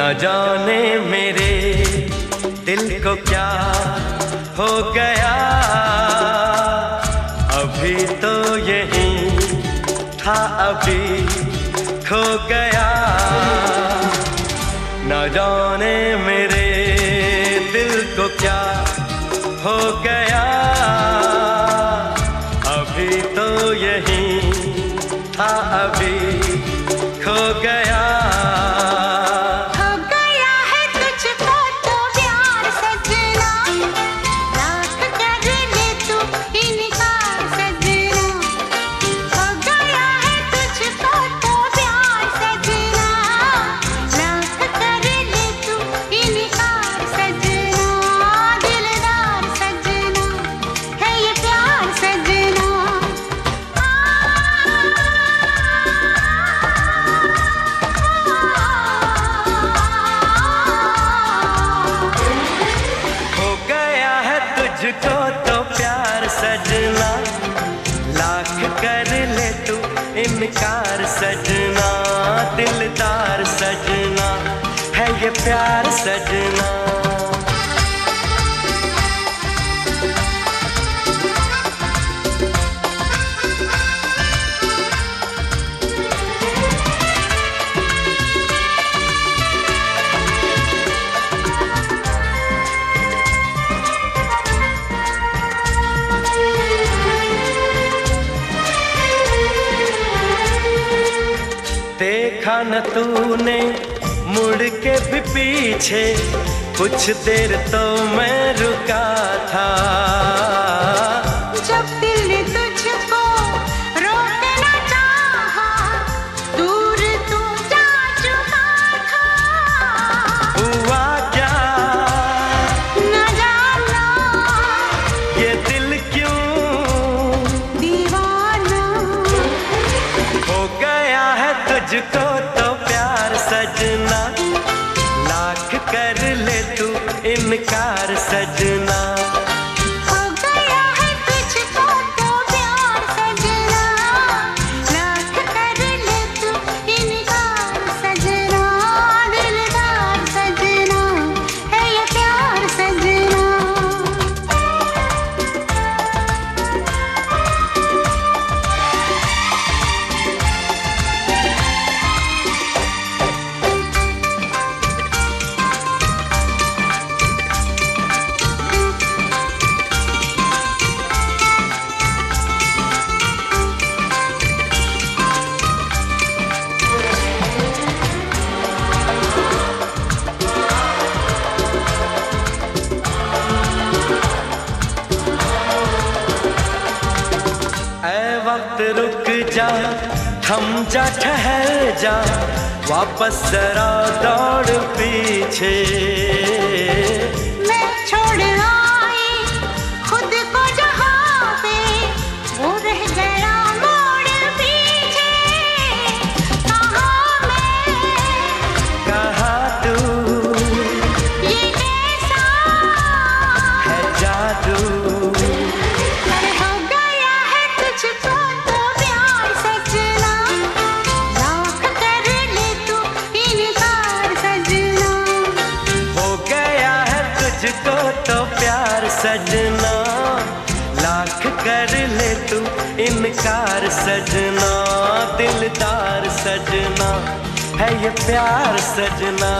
न जाने मेरे दिल को क्या हो गया। अभी तो यही था, अभी खो गया। न जाने मेरे दिल को क्या हो गया। अभी तो यही था, अभी खो गया। तुझको तो प्यार सजना। लाख कर ले तू इनकार सजना। दिलदार सजना। है ये प्यार सजना। देखा न तूने मुड़ के भी पीछे कुछ देर तो मैं रुका था। तुझको तो प्यार सजना लाख कर ले तू इनकार जा थम जा ठहर जा वापस जरा दौड़ पीछे। लाख कर ले तू इनकार सजना दिलदार सजना है ये प्यार सजना।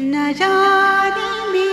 न जानामि